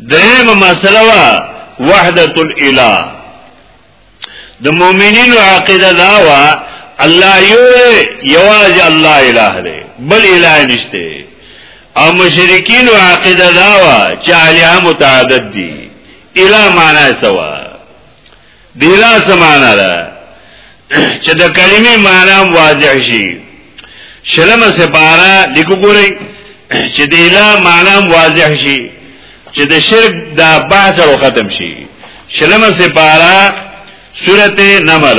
درېمه مسله وا وحدت الاله د مؤمنینو عقیده دا وا الله یو یواز الله الہ دی بل الہ نشته او مشرکین عقیده دا وا چې الہ متعدد دي الہ معنی سوا بیلا سمانا ده چې د کلمې معنا واضح شي شلمه سپارا لیکو ګورئ چې د اله معنا واضح شي چې د شرک دا بحث او ختم شي شلمه سپارا سورته نمل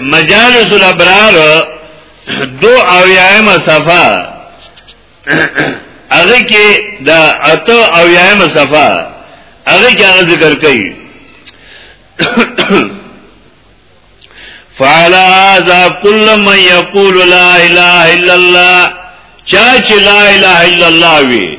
مجالس الابرار دو او یایم صفا هغه کې دا اته او یایم صفا هغه کې هغه ذکر کوي فعلى هذا كل من يقول لا اله الا الله چا چې لا اله الا الله وي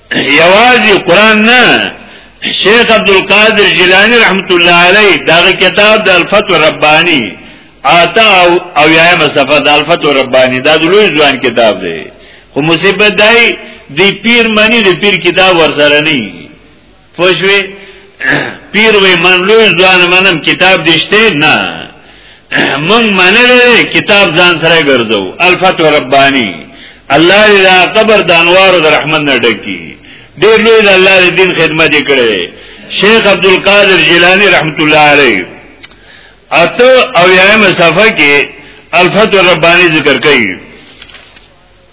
یوازې قران نه شیخ عبد القادر جیلانی رحمت الله علیه دا کتاب د الفتو ربانی آتا او او یایم صفه د الفت ربانی دا د لوی ځوان کتاب دی خو مصیبت دی دی پیر منی دی پیر کتاب ورسره نه پوښوي پیر وې من لوی ځوان منم کتاب دشته نه مونږ منلې کتاب ځان سره ګرځو الفتو ربانی الله دې دا قبر د انوار او رحمت نه ډکی ډېر لوی د الله دې دین خدمت کړي شیخ عبد القادر جیلانی رحمت الله علیه اته او یایم صفه کې الفتو ربانی ذکر کړي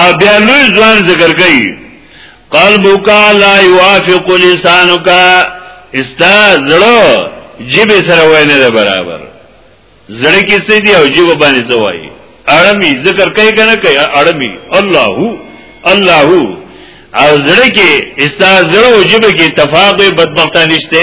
او بیا لوی ځوان ذکر کوي قلبک لا یوافق لسانک استا زړه جیب سره وای نه برابر زړه کې څه دی او جیب باندې څه وای اړمی ذکر کوي کنه کوي اړمی الله الله او زړه کې استا زړه او جیب کې تفاق بدبختانه نشته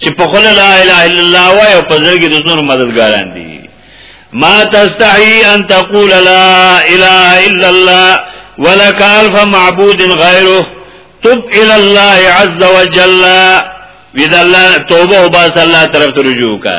چې په خله لا اله الا الله وای او په ځل کې د نور مددګاران دي ما تستحي ان تقول لا اله الا الله ولك الف معبود غيره تب الى الله عز وجل وذا الله توبه وباس الله طرف رجوع کا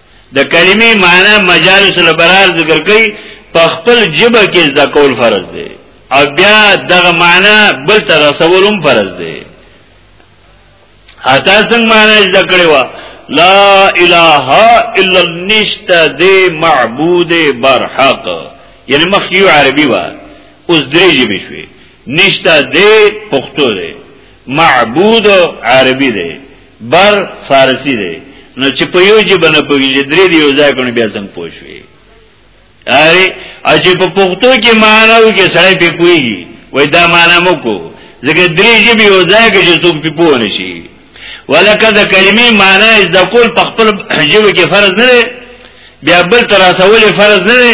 د کلمې معنی مجالس البرار ذکر کوي په خپل جبه کې ذکول فرض دی او بیا دغه معنی بل ته رسولم فرض دی اته څنګه معنی ذکر وا لا اله الا نشت دی معبود برحق یعنی مخیو عربی وا اوس درې جبه شوي نشت دی پښتو دی معبود عربی دی بر فارسی دی نو چې په یو جبه نه پوهیږي درې دی یو ځای کونه بیا څنګه پوښوي اره اجه په پښتو کې معنا و کې سړی په پوهیږي وای دا معنا مو کو ځکه درې جبه یو ځای کې چې څوک په پوه نشي ولکه د کلمې معنا از د کول په خپل جبه کې فرض نه دی بیا بل تر اسول فرض نه دی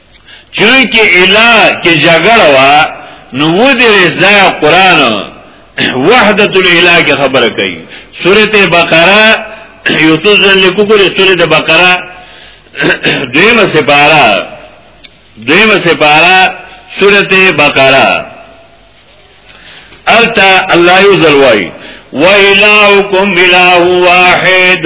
چونکه اله کې جګړه وا نو ودرس دا قران وحدت الاله کې خبره کوي سورته بقره یو څو ځل لیکو ګورې سورته بقره دیمه سپاره دیمه سپاره سورته بقره التا الله یو ځل وای و الهکم اله واحد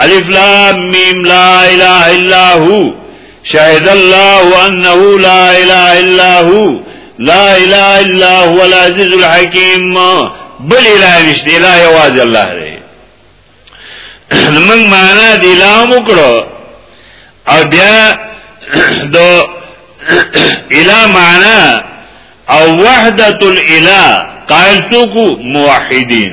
الف لام میم لا اله الا هو شهد الله انه لا اله الا هو لا اله الا هو العزيز الحكيم بل اله نشته اله یواز الله دی موږ معنا دی لا مکړو او بیا دو اله معنا او وحدت الاله قائل سوکو موحدین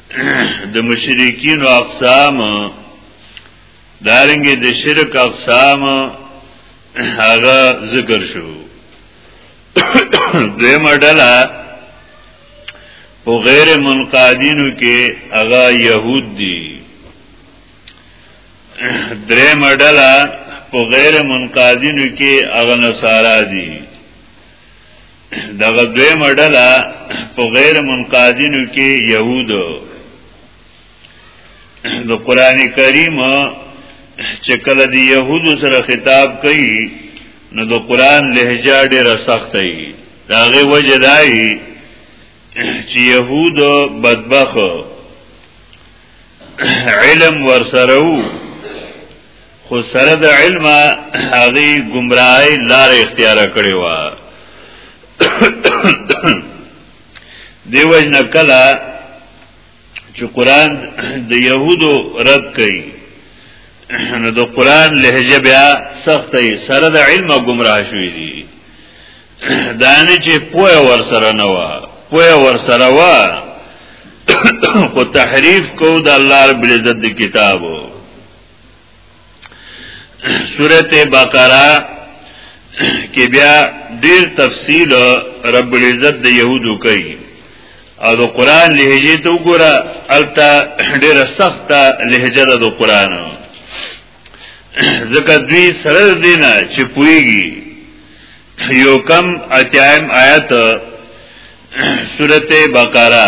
د مشرکین او اقسام دارنګ د شرک اقسام هغه ذکر شو دیم ډلا او غیر منقادینو کې هغه يهود دي دریم ډلا او غیر منقادینو کې هغه نصارا دي دغه دوی مډله په غیر منقادینو کې يهودو د قران کریم چې کله د يهودو سره خطاب کوي نو د قران لهجه ډیره سخته وي داغه وجه دای چې يهود بدبخ علم ورسره وو خو سره د علم هغه گمراهی لار اختیار کړی و دیوژن کلا چې قران د يهودو رد کړي نو د قران لهجه بیا سخته سره د علم گمراه شوې دي دانه چې پوهه ور سره نه و پوهه ور سره و خو تحریف کو د الله رب العزت کتابو سورت بقره کې بیا ډیر تفصیل رب العزت د يهودو کوي او د قران لهجه ته وګوره الته ډیره سخته لهجه ده د قران ځکه دوی سره دینه چې پويږي یو کم اتیایم آیت سورته بقره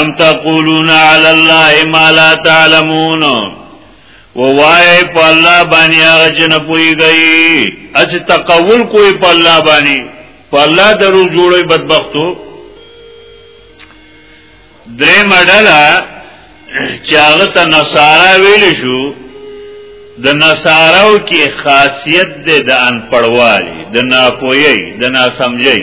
ام تقولون علی الله ما لا تعلمون ووای په الله باندې هغه چې نه پويږي اچ تقول کوئی په الله باندې په الله درو جوړي بدبختو درې مډلا چې هغه ته نصارا ویل شو د نصاراو کې خاصیت ده د انپړوالي د ناپوهي د ناسمجي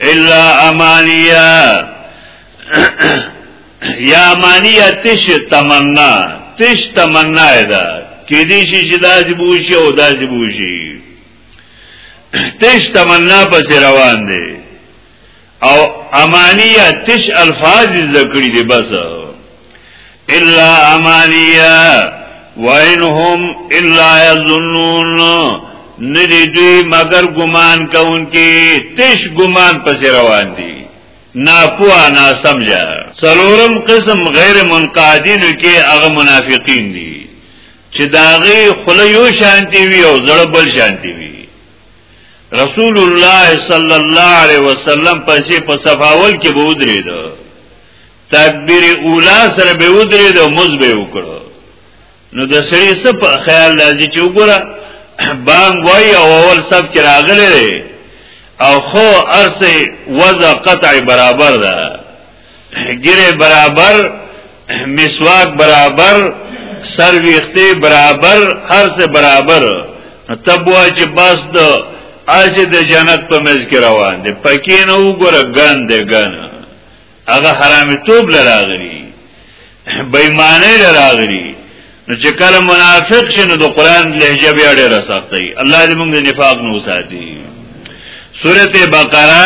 الا امانیه یا مانیه تش تمنا تش تمنا ده کې دې شي چې داسې بوشي او داسې بوشي تش تمنا پس روان دي او امانیه تش الفاظ ذکر دي بس الا امانیه وَإِنْهُمْ إِلَّا يَظُنُّونَ ندی دوی مگر ګمان کوونکې تش ګمان پسې روان دي ناپوه نا سمجا څلورم قسم غیر منقادین کې هغه منافقین دي چې داغه خله یو شانتی وي او زړه بل شانتی وي رسول الله صلی الله علیه وسلم پسې په صفاول کې بودرید تکبیر اولا سره به ودرې د مز به وکړو نو د سړي څه په خیال راځي چې وګوره بانګ وای او اول صف کې راغلی دی او خو ارسه وضع قطع برابر ده ګره برابر مسواک برابر سر ویخته برابر هر څه برابر تب وای چې بس د اسی د جنت په مز کې روان دي پکې نه وګوره ګند ګند هغه حرامي توب لراغلي بېمانه لراغلي نو چې کله منافق شنو د قران لهجه بیا ډیره سختي الله دې موږ د نفاق نو ساتي سورته بقره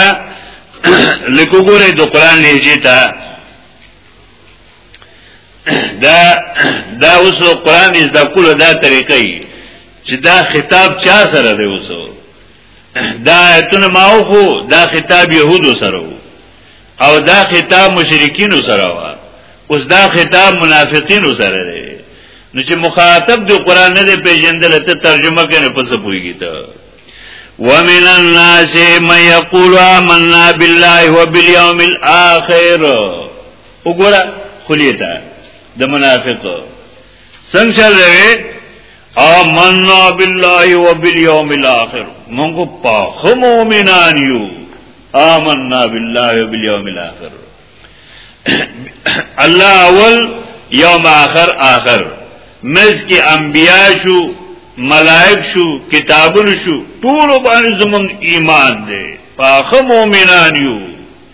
لکو ګوره د قران لهجه ته دا دا اوس قران دې د کول دا طریقې چې دا خطاب چا سره دی اوسو دا آیتونه ما خو دا خطاب يهودو سره وو او دا خطاب مشرکینو سره وو اوس دا خطاب منافقینو سره دی نو چې مخاطب دی قران نه دی پیژندل ته ترجمه کنه پس پویږي ته ومن الناس من يقول آمنا بالله وباليوم الاخر وګوره خلیته د منافقو څنګه چل رہے آمنا بالله وبالیوم الاخر موږ په خو مؤمنان یو آمنا بالله وبالیوم الاخر الله اول یوم آخر آخر مز کې انبیا شو ملائک شو کتابونه شو ټول باندې زمون ایمان دی پاخه مؤمنان یو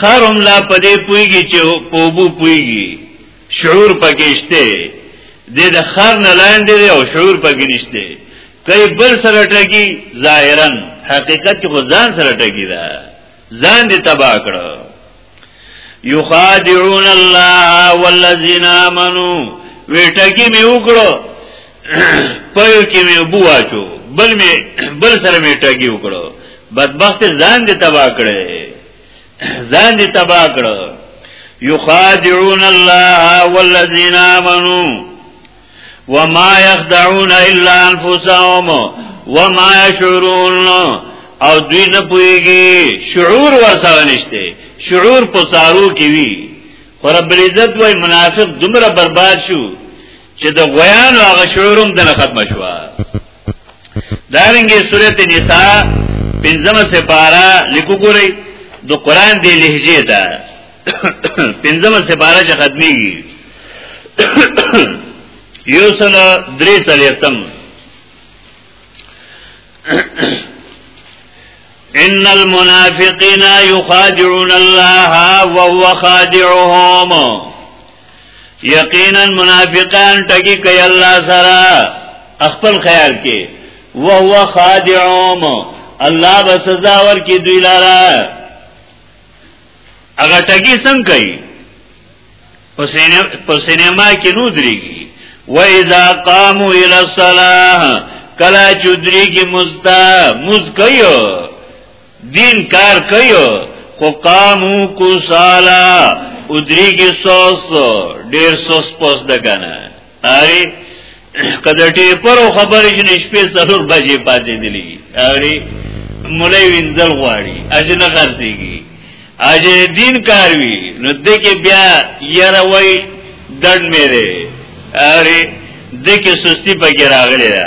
خرم لا پدې پويږي چې پوبو پويږي شعور پکېشته د د خر نه لاندې دی او شعور پکې نشته کوي بل سره ټکی ظاهرا حقیقت کې خو ځان سره ټکی ده ځان دې تباہ کړو یخادعون الله والذین آمنو وی ټکی می وکړو پيو کې مې بو واچو بل مې بل سره مې ټاګي وکړو بدبخت ځان دې تبا کړې ځان دې تبا کړو یخادعون الله والذین آمنو وما يخدعون الا انفسهم وما يشعرون او دوی نه پويږي شعور ورسره نشته شعور په سارو کې وی رب العزت وای منافق دومره برباد شو چې د غویانو هغه شعورم دنه ختم شوا دارنګه سورته نساء پنځمه سپاره لیکو ګورئ د قران دی لهجه ده پنځمه سپاره چې ختمي یو سره درې سلیتم ان المنافقین یخادعون الله وهو خادعهم یقینا منافقان ټکی کوي الله سره خپل خیال کې وهو خادعهم الله به سزا ورکړي دوی لاره هغه ټکی څنګه کوي په سینما کې نو درېږي و اذا قاموا الى الصلاه کلا چودري کې مستا مسکيو دین کار کوي خو قامو کو سالا ادریږي سوس ډیر سوس پوس دګنه اری کله ټی پر خبر چې نشپې څلور بجې پاتې دي اری مولای وینځل غواړي اجنه غرزيږي اجه دین کار وی نو دکې بیا یره وای دړ مې ده اری دکې سستی پکې راغلی ده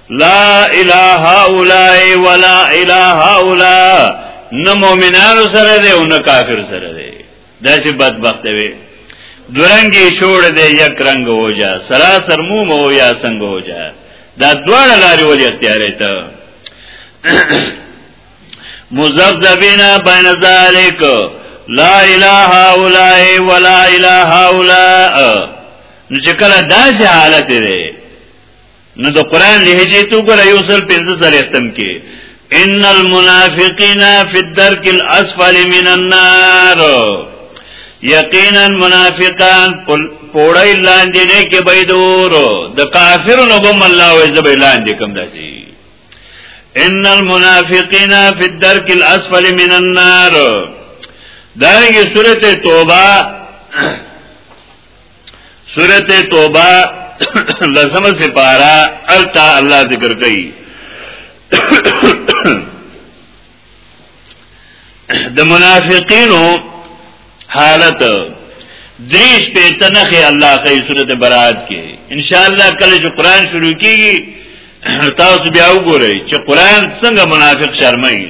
لا اله اولای ولا اله اولا نه مؤمنانو سره دی او نه کافر سره دی دا چې بدبخت وي دورنګي شوړ دی یک رنگ هو جا سراسر مو مو یا څنګه هو جا دا دواړه لاري ولې اختیارې ته مزبذبینا بین ذالک لا اله اولای ولا اله اولا نو چې کله داسې حالت دی نو د قران لهجه تو ګره یو سل 15 سره ختم کې ان المنافقین فی الدرک الاسفل من النار یقینا منافقان پوړی لاندې نه کې بيدور د کافرونو بم الله او زب لاندې کم داسي ان المنافقین فی الدرک الاسفل من النار دغه سورته توبه سورت توبہ لسم سپارا التا اللہ ذکر کئی د منافقینو حالت دریش په تنخه الله کوي سورته برات کې ان شاء الله کله چې قران شروع کیږي تاسو بیا وګورئ چې قران څنګه منافق شرمایي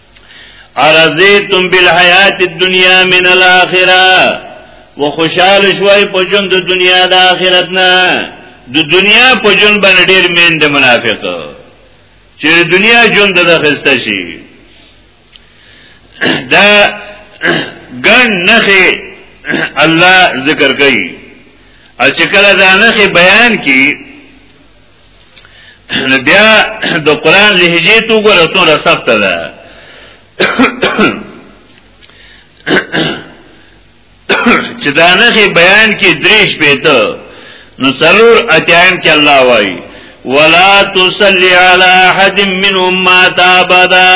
ارزیتم بالحیات الدنیا من الاخره وخوشال شوي په ژوند د دنیا د آخرت نه د دنیا په ژوند باندې ډیر مین د منافق چې دنیا ژوند د خسته شي دا ګن نخي الله ذکر کوي او چې کله دا نخي بیان کی بیا د قران لهجه تو ګره څوره سخت ده چې دا نه بیان کې دریش پیته نو څلور اتیان کې الله وای ولا تصلي على احد منهم مات ابدا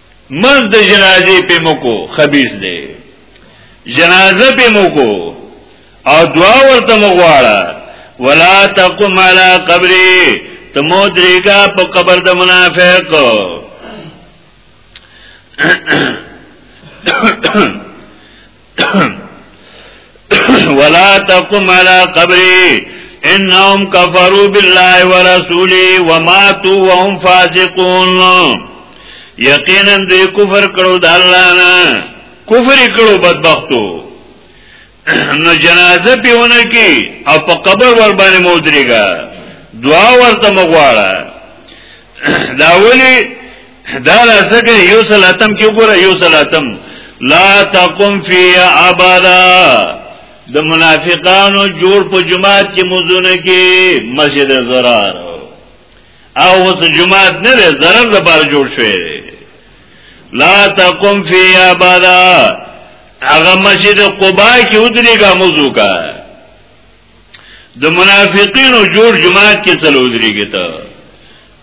مز د جنازې په موکو خبيث دی جنازه په موکو او دعا ورته مغواړه ولا تقم على قبري تمو دريګه په قبر د منافق ولا تقم على قبري انهم كفروا بالله ورسوله وماتوا وهم فاسقون یقینا دوی کفر کړو د الله نه کفر کړو بدبختو نو جنازه پیونه کی او په قبر ور باندې مودریګا دعا ورته مغواړه دا ولی دا لاسکه یو سلاتم کې وګوره یو سلاتم لا تقم فی ابدا د منافقانو جوړ په جماعت کې مزونه کې مسجد زرار او اوس جماعت نه ده زرار د بار جوړ شوی لا تقم فی ابدا هغه مسجد قباء کې ودرېګه مزو کا د منافقینو جوړ جماعت کې څلو ودرېګه ته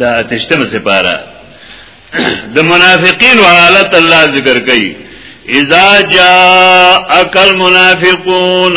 دا اتشتم سپارا د منافقین حالت الله ذکر کوي اذا جاء اکل منافقون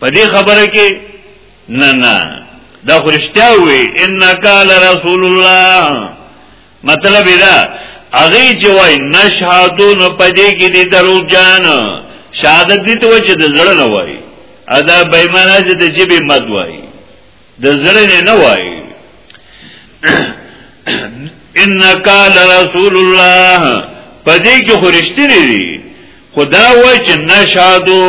په دې خبره کې نه نه دا خرشتیا وی انک لرسول الله مطلب دا اغه چې وای نشهادو نو پدې کې دي درو جان شهادت دي ته چې د زړه نه وای ادا بېمانه چې د جيبي مد وای د زړه نه نه وای انک لرسول الله پدې کې خورشتري دي خدا وای چې نشادو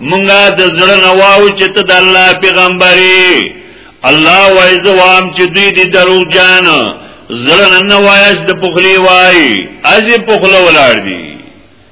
مونږه د زړه نه واو چې ته د الله پیغمبري الله وای زوام چې دوی دي درو جان زړه نه وایس د پخلی وای ازي پخله ولاړ دي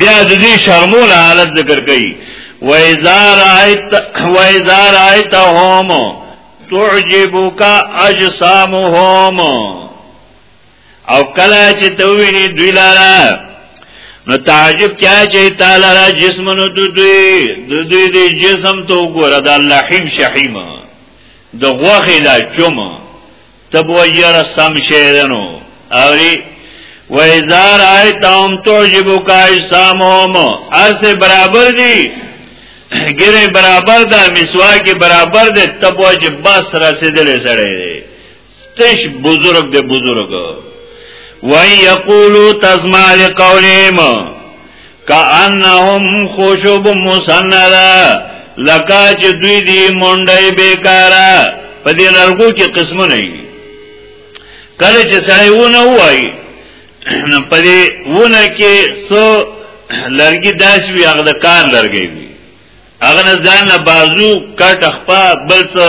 بیا د دې شرمول حالت ذکر کړي و اذا رايت و اذا رايتهم تعجبك اجسامهم او کله چې ته ویني دوی لاره نو تعجب کیا چې تعالی را جسمونو د دوی د دوی د جسم ته وګوره د لحیم شحیم د غوخه لا چومه تب ویرا سم شیرنو اوری و ازار آئی تاهم تعجبو کا اجسام هم ارس برابر دی گره برابر دا مسواک برابر دی تب وجه بس رسیدل سڑی دی تش بزرگ دی بزرگ وی یقولو تزمع لقولیم کانهم خوشب مسنده لکه چې دوی دی مونډای بیکارا په دې لرګو کې قسم نه وي کله چې سړی ونه وای په دې ونه کې سو لرګي داس وی هغه د کار لرګي وی هغه نه ځان نه بازو کټ خپا بل څه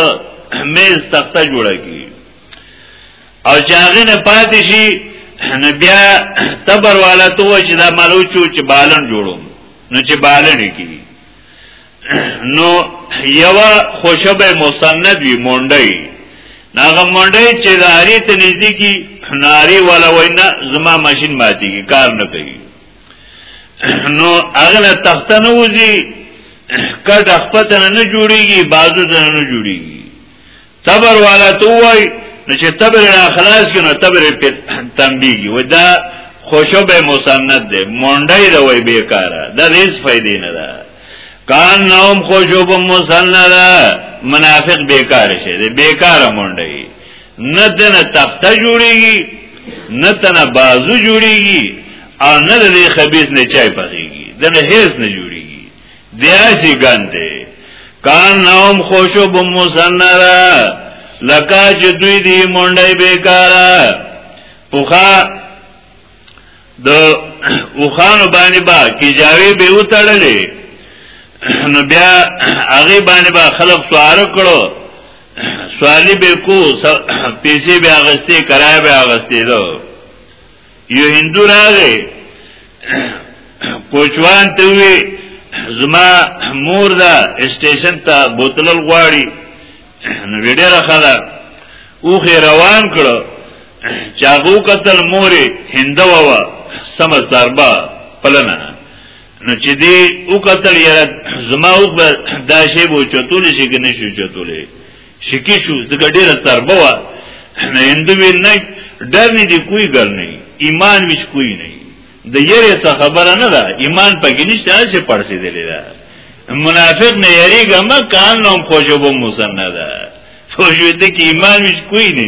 میز تخته جوړه کی او چې هغه نه پاتې شي نو بیا تبر والا تو چې دا مالوچو چې بالن جوړو نو چې بالن کی نو یو خوشبه مسند وی مونډي ناغه مونډي چې داری ته نږدې کی ناری والا وینا زما ماشين ماتي کی کار نه کوي نو هغه تخته نه وځي کډه خپل نه جوړيږي بازو نه جوړيږي تبر والا توای نو چې تبر اخلاص کې نو تبر په تنبیږي و دا خوشو به مسند ده مونډای دا وای بیکاره دا هیڅ فائدې نه ده کان نوم خوشو به مسند ده منافق بیکار شه ده بیکاره مونډای نه دنه تخته جوړیږي نه تنه بازو جوړیږي او نه د خبيث نه چای پخېږي دنه هیڅ نه جوړیږي بیا سی ګندې کان نوم خوشو بم مسنرا لکا چې دوی دی مونډه بیکارا اوخا د اوخانو باندې با کی جاوی به وتړلې نو بیا هغه باندې با خلق سوار کړو سوالی به کو پیسې به اغستې کرای به اغستې دو یو هندو راغی کوچوان ته وی زما مور دا اسټیشن ته بوتل غواړي نو ویډیو راخلا او خې روان کړو چاغو قتل مورې هندو وا سم سربا پلنه نو چې دی او قتل یې زما او دا شی بو چتول شي کې نشو چتولې شکی شو ځکه ډیره سربه وه نه هندو وی نه ډر نه دی کوی ګر نه ایمان ویش کوی نه د یری څه خبره نه ده ایمان پکې نشته چې پړسې دی ده منافق نه یریګه مکان نوم خوشبو مسند ده خوشبو ته کې ایمان ویش کوی نه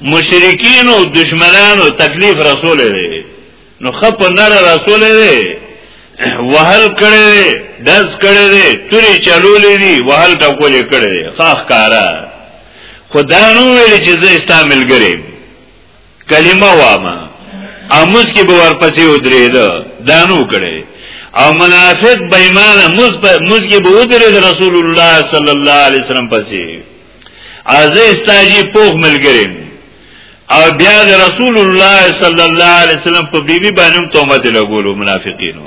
مشرکین او دشمنانو تکلیف رسول دی نو خپ نړ رسول دی وهل کړي دی دز کړي دی توري چلولې دی وهل ټکولې کړي دی خاخ کارا خدا نو ویل چې زه استعمال ګریم کلمه وامه اموس کې به ورپسې ودرېد دانو کړي او منافق بېمانه موس موس کې به ودرېد رسول الله صلی الله علیه وسلم پسې ازه استاجی پوغ ملګری او بیا د رسول الله صلی الله علیه وسلم په بیبي باندې تهمت لګولو منافقینو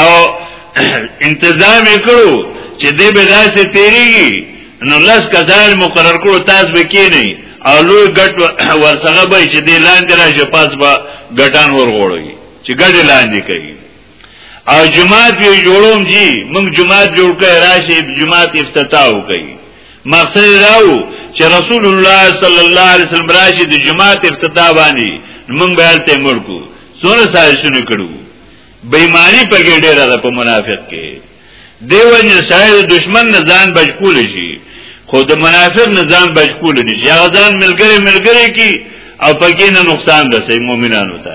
او انتظام کړو چې دې به داسې تیریږي نو لس کسان مقرر کړو تاسو به کې نه او لوی ګټ ورڅغه به چې دې لاندې راځي پاس به ګټان ورغوړي چې ګډ لاندې کوي او جماعت یو جوړوم جی موږ جماعت جوړ کړی راشي جماعت افتتاح وکړي مقصد راو چې رسول الله صلی الله علیه وسلم راشي د جماعت افتتاح باندې موږ به تل ملکو څونه سازشونه کړو بېمانی په کې ډېره ده په منافق کې دیو نه سایر دشمن نه ځان بچکول شي خو د منافق نه ځان بچکول دي چې هغه ځان ملګری ملګری کی او پکې نه نقصان رسي مؤمنانو ته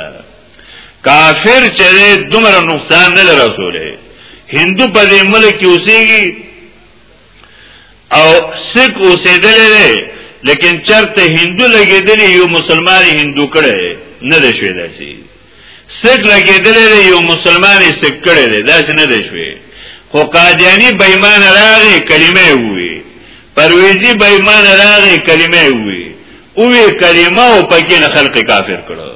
کافر چې دومره نقصان نه رسوله هندو په دې ملک کې اوسېږي او سک اوسېدل لري لیکن چرته هندو لګېدل یو مسلمان هندو کړي نه دی شوی داسي سک لګېدل لري یو مسلمان سک کړي دی داسي نه دی شوی خو قادیانی بېمان راغی کلمه وی پرویزی بېمان راغی کلمه وی اوې کلمه او پکې خلق کافر کړو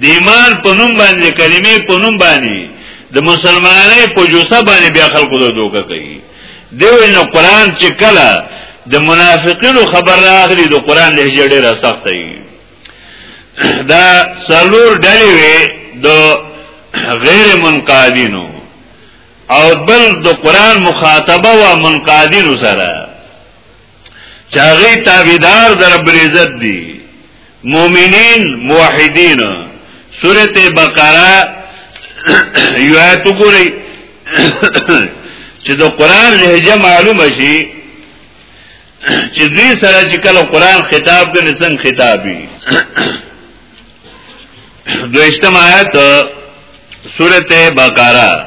د ایمان په نوم باندې کلمې په نوم باندې د مسلمانانو په جوسه باندې بیا خلکو ته دوکه کوي دیو نو قران چې کله د منافقینو خبر راغلی د قران لهجه ډیره سخته وي دا څلور ډلې وي د غیر منقادینو او بل د قران مخاطبه و منقادینو سره چاغی تابیدار در رب العزت دی مومنین موحدین سورت بقره یو آیت وګورئ چې د قران لهجه معلومه شي چې دوی سره چې کله قران خطاب کوي څنګه خطابي دویشتم آیت سورته بقره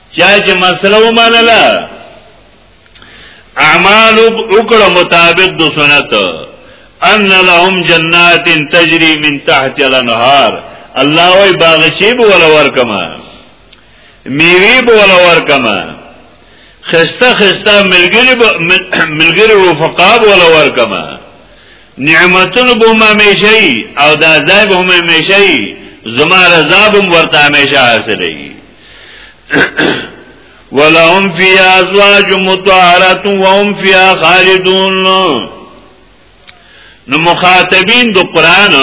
چا چې مسله ومنله اعمال وکړه مطابق د سنت ان لهم جنات تجري من تحت الانهار الله وی باغچې به ولا ورکما میوي به ولا ورکما خسته خسته ملګری ملګری رفقا به ولا ورکما نعمتونه به ما میشي او دا ځای به ما میشي زما رضا به ورته همیشه حاصلې ولهم فی ازواج مطهرات وهم فی خالدون نو مخاطبین د قران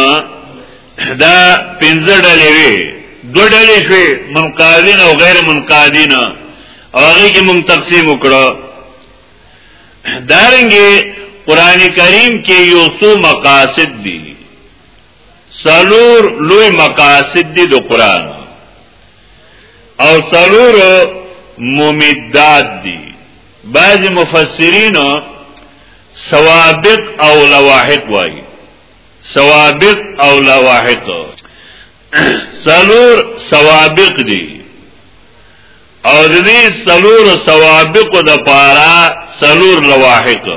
دا پنځه ډلې وي دوه ډلې شوي منقادین او غیر منقادین هغه کې مون تقسیم وکړو دارنګه قران کریم کې یو څو مقاصد دي سلور لوی مقاصد دی د قران او سلور ممیدات دی بعض مفسرین سوابق او لواحق وای سوابق او لواحق سلور سوابق دی او د دې سلور سوابق د پارا سلور لواحق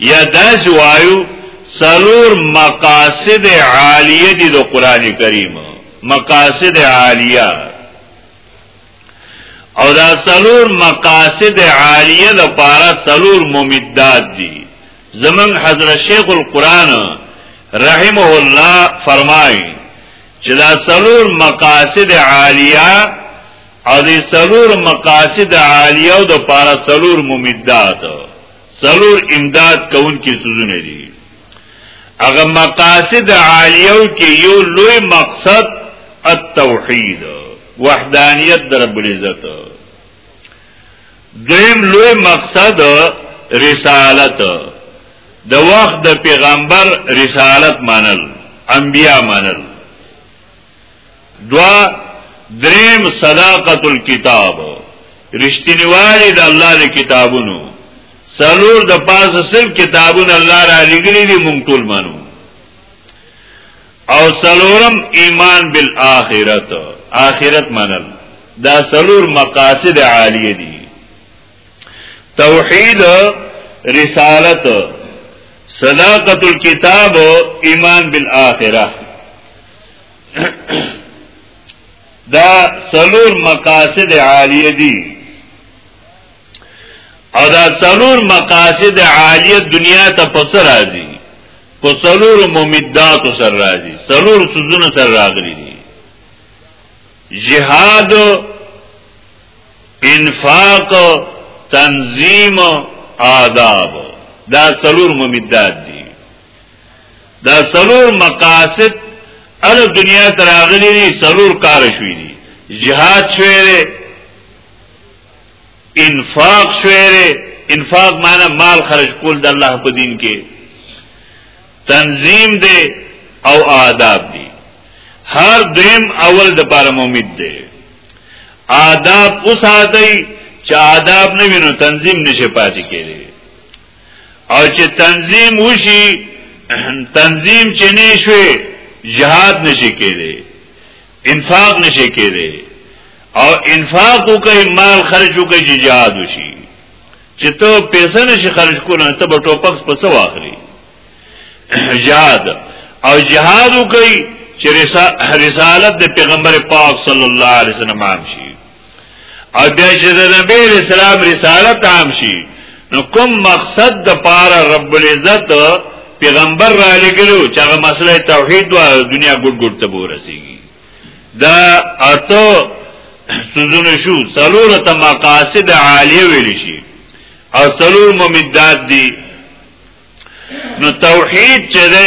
یا داس وایو سلور مقاصد عالیه دی دو قرآن کریم مقاصد عالیه او دا سلور مقاصد عالیه دا پارا سلور ممداد دی زمن حضرت شیخ القرآن رحمه الله فرمای چې دا سلور مقاصد عالیه او د سلور مقاصد عالیه او د پارا سلور ممدات سلور امداد کون کی سوزونه دي هغه مقاصد عالیه کې یو لوی مقصد التوحید وحدانیت در رب العزت دویم لوی مقصد رسالت د وخت د پیغمبر رسالت منل انبیا منل دوا دریم صداقت الكتاب رشتینوالی د الله د کتابونو سلور د پاس سل کتابونه الله را لګلی دی مونږ ټول منو او سلورم ایمان بالآخرت آخرت منل دا سلور مقاصد عالیه دی توحید رسالت صداقت الكتاب ایمان بالآخرت دا سلور مقاصد عالیه دي او دا سلور مقاصد عالیه دنیا ته پس راځي په سلور ممدات سر راځي سلور سوزونه سر راغلي دي جهاد انفاق تنظیم آداب دا سلور ممدات دي دا سلور مقاصد ال دنیا تراغلی دی سلور کار شوی دی جهاد شوی دی انفاق شوی دی انفاق معنی مال خرج کول د الله په دین کې تنظیم دی او آداب دی هر دیم اول د پاره ممید دی آداب اوساتی چې آداب نه وینو تنظیم نشه پاتې کېږي او چې تنظیم وشي تنظیم چې نه شوي جهاد نشي کېدی انفاق نشي کېدی او انفاق وکي مال خرج وکي چې جهاد وشي چې ته پیسې نشي خرج کولای ته به ټوپکس په څه واخلي جهاد او جهاد وکي چې رسالت د پیغمبر پاک صلی الله علیه وسلم عام شي او بیا چې د نبی اسلام رسالت عام شي نو کوم مقصد د پاره رب العزت پیغمبر را لګلو چې هغه مسله توحید و دنیا ګډ ګډ ته ورسیږي دا اته سوزونه شو څلور ته مقاصد عالیه ویل شي او څلور ممدات دي نو توحید چې ده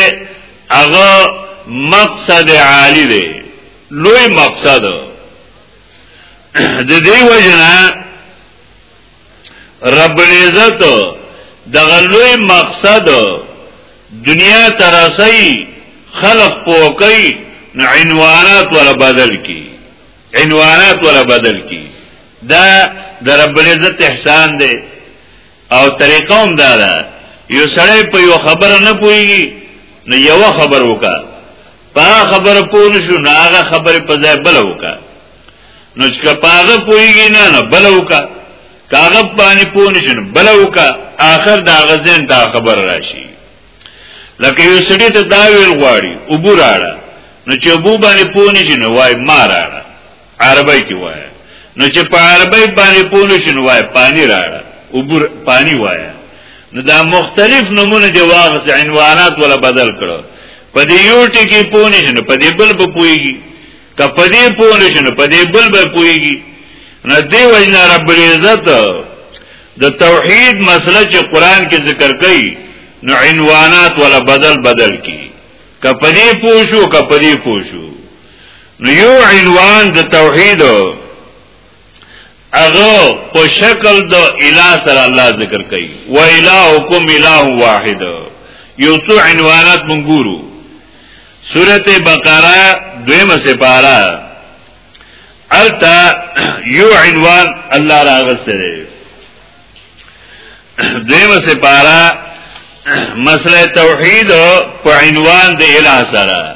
هغه مقصد عالی دی لوی مقصد دی د دې وجنا رب العزت د غلوی مقصد دنیا ترسي خلق پوکي عنوانات ولا بدل کی عنوانات ولا بدل کی دا د رب العزت احسان دی او طریقه هم دا ده یو سړی په یو خبره نه پويږي نو یو خبر وکړه په خبره پوه نشو نو هغه خبره په ځای بل وکا نو چې پاغه پويږي نه نه بل وکا کاغه باندې پوه نشو نو بل وکا اخر دا غزين دا خبر راشي لکه یو سړی ته دا ویل غواړي وګوراړه نو چې ابو باندې پوه نشي نو وای ماراړه عربی کی وای نو چې په عربی باندې پونه شین وای پانی راړه عبور پانی وای نو دا مختلف نمونه دی واغس عنوانات ولا بدل کړو په دې یو ټکی پونه شین په دې بل په پویږي که په دې پونه شین په دې بل په پویږي نو دی وجنا رب العزت د توحید مسله چې قران کې ذکر کړي نو عنوانات ولا بدل بدل کی کپدی پوشو کپدی پوشو نو یو عنوان د توحید هغه په شکل د الہ سره الله ذکر کوي و الہکم الہ واحد یو څو عنوانات مونږ ګورو سورته بقره دویمه سپاره التا یو عنوان الله راغسته دی دویمه سپاره مسله توحید په عنوان د الہ سره